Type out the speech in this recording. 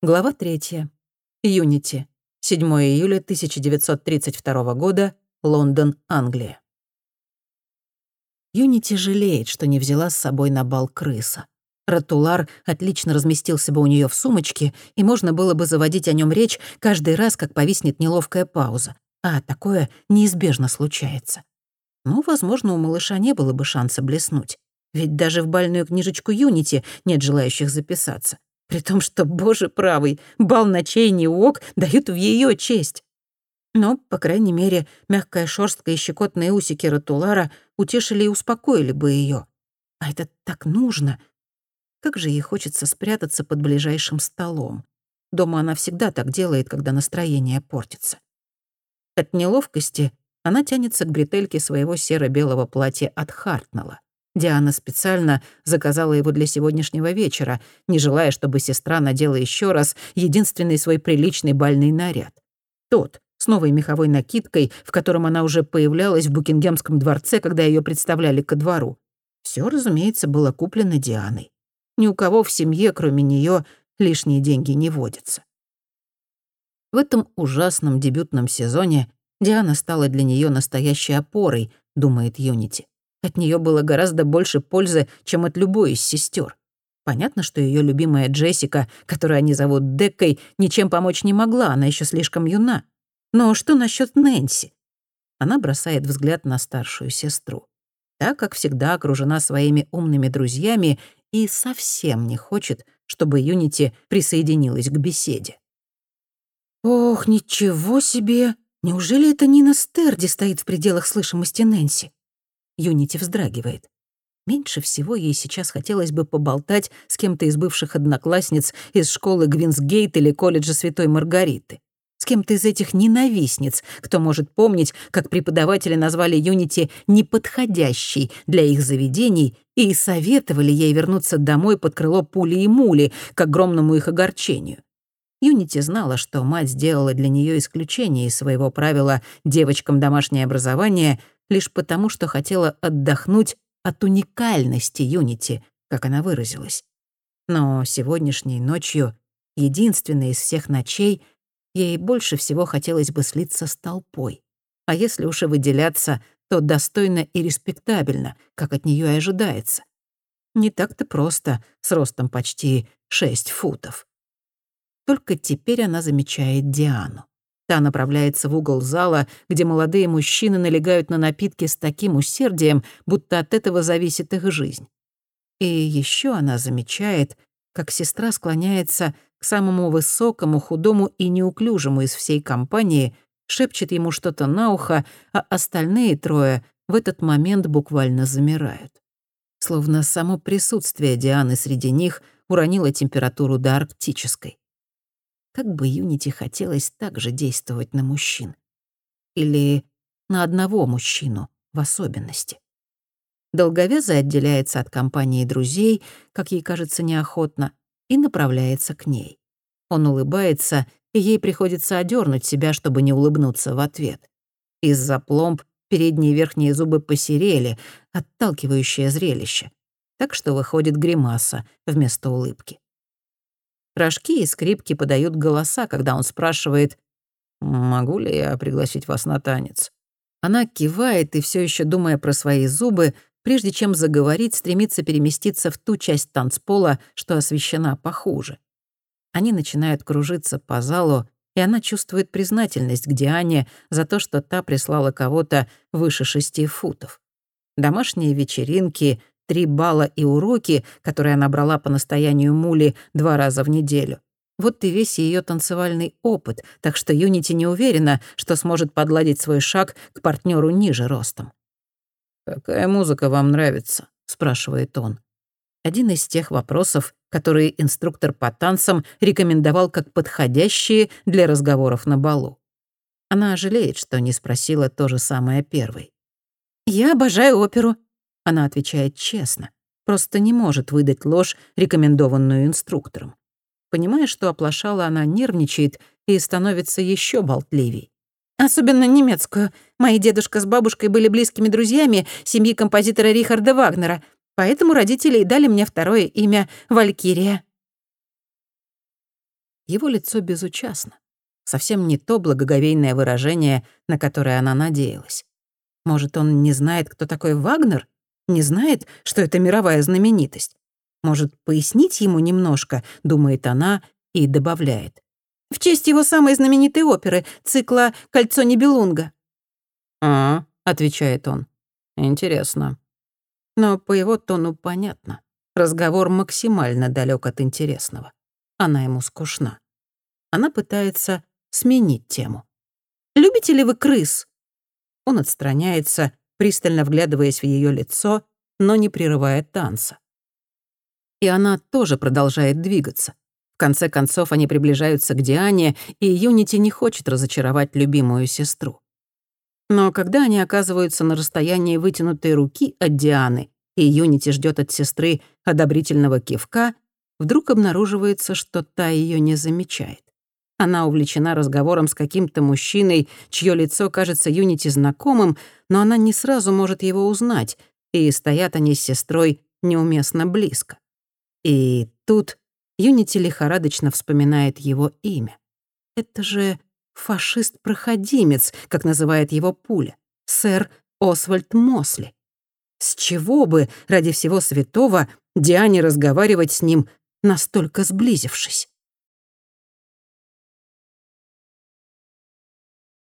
Глава 3. Юнити. 7 июля 1932 года. Лондон, Англия. Юнити жалеет, что не взяла с собой на бал крыса. Ротулар отлично разместился бы у нее в сумочке, и можно было бы заводить о нем речь каждый раз, как повиснет неловкая пауза. А такое неизбежно случается. Ну, возможно, у малыша не было бы шанса блеснуть. Ведь даже в бальную книжечку Юнити нет желающих записаться. При том, что, боже правый, бал ночей не ок дают в ее честь. Но, по крайней мере, мягкая шорстка и щекотные усики Ратулара утешили и успокоили бы ее. А это так нужно. Как же ей хочется спрятаться под ближайшим столом. Дома она всегда так делает, когда настроение портится. От неловкости она тянется к бретельке своего серо-белого платья от Хартнелла. Диана специально заказала его для сегодняшнего вечера, не желая, чтобы сестра надела еще раз единственный свой приличный бальный наряд. Тот, с новой меховой накидкой, в котором она уже появлялась в Букингемском дворце, когда ее представляли ко двору. Все, разумеется, было куплено Дианой. Ни у кого в семье, кроме нее, лишние деньги не водятся. В этом ужасном дебютном сезоне Диана стала для нее настоящей опорой, думает Юнити. От нее было гораздо больше пользы, чем от любой из сестер. Понятно, что ее любимая Джессика, которую они зовут Деккой, ничем помочь не могла, она еще слишком юна. Но что насчет Нэнси? Она бросает взгляд на старшую сестру. Так, как всегда, окружена своими умными друзьями и совсем не хочет, чтобы Юнити присоединилась к беседе. «Ох, ничего себе! Неужели это Нина Стерди стоит в пределах слышимости Нэнси?» Юнити вздрагивает. Меньше всего ей сейчас хотелось бы поболтать с кем-то из бывших одноклассниц из школы Гвинсгейт или колледжа Святой Маргариты. С кем-то из этих ненавистниц, кто может помнить, как преподаватели назвали Юнити неподходящей для их заведений и советовали ей вернуться домой под крыло пули и мули, к огромному их огорчению. Юнити знала, что мать сделала для нее исключение из своего правила «девочкам домашнее образование», лишь потому, что хотела отдохнуть от уникальности Юнити, как она выразилась. Но сегодняшней ночью, единственной из всех ночей, ей больше всего хотелось бы слиться с толпой. А если уж и выделяться, то достойно и респектабельно, как от нее и ожидается. Не так-то просто, с ростом почти шесть футов. Только теперь она замечает Диану. Та направляется в угол зала, где молодые мужчины налегают на напитки с таким усердием, будто от этого зависит их жизнь. И еще она замечает, как сестра склоняется к самому высокому, худому и неуклюжему из всей компании, шепчет ему что-то на ухо, а остальные трое в этот момент буквально замирают. Словно само присутствие Дианы среди них уронило температуру до арктической. Как бы Юнити хотелось так же действовать на мужчин. Или на одного мужчину в особенности. Долговязый отделяется от компании друзей, как ей кажется неохотно, и направляется к ней. Он улыбается, и ей приходится одернуть себя, чтобы не улыбнуться в ответ. Из-за пломб передние и верхние зубы посерели, отталкивающее зрелище. Так что выходит гримаса вместо улыбки. Рожки и скрипки подают голоса, когда он спрашивает «Могу ли я пригласить вас на танец?» Она кивает и все еще думая про свои зубы, прежде чем заговорить, стремится переместиться в ту часть танцпола, что освещена похуже. Они начинают кружиться по залу, и она чувствует признательность к Диане за то, что та прислала кого-то выше шести футов. Домашние вечеринки, три балла и уроки, которые она брала по настоянию Мули два раза в неделю. Вот и весь ее танцевальный опыт, так что Юнити не уверена, что сможет подладить свой шаг к партнеру ниже ростом. «Какая музыка вам нравится?» — спрашивает он. Один из тех вопросов, которые инструктор по танцам рекомендовал как подходящие для разговоров на балу. Она жалеет, что не спросила то же самое первой. «Я обожаю оперу», она отвечает честно, просто не может выдать ложь, рекомендованную инструктором. Понимая, что оплошала, она нервничает и становится еще болтливей. Особенно немецкую. Мои дедушка с бабушкой были близкими друзьями семьи композитора Рихарда Вагнера, поэтому родители и дали мне второе имя — Валькирия. Его лицо безучастно. Совсем не то благоговейное выражение, на которое она надеялась. Может, он не знает, кто такой Вагнер? Не знает, что это мировая знаменитость? Может, пояснить ему немножко, думает она и добавляет. В честь его самой знаменитой оперы, цикла «Кольцо Нибелунга». «А», — отвечает он, — «интересно». Но по его тону понятно. Разговор максимально далек от интересного. Она ему скучна. Она пытается сменить тему. «Любите ли вы крыс?» Он отстраняется, пристально вглядываясь в ее лицо, но не прерывая танца. И она тоже продолжает двигаться. В конце концов, они приближаются к Диане, и Юнити не хочет разочаровать любимую сестру. Но когда они оказываются на расстоянии вытянутой руки от Дианы, и Юнити ждет от сестры одобрительного кивка, вдруг обнаруживается, что та ее не замечает. Она увлечена разговором с каким-то мужчиной, чье лицо кажется Юнити знакомым, но она не сразу может его узнать, и стоят они с сестрой неуместно близко. И тут Юнити лихорадочно вспоминает его имя. Это же фашист-проходимец, как называет его пуля, сэр Освальд Мосли. С чего бы, ради всего святого, Диане разговаривать с ним, настолько сблизившись?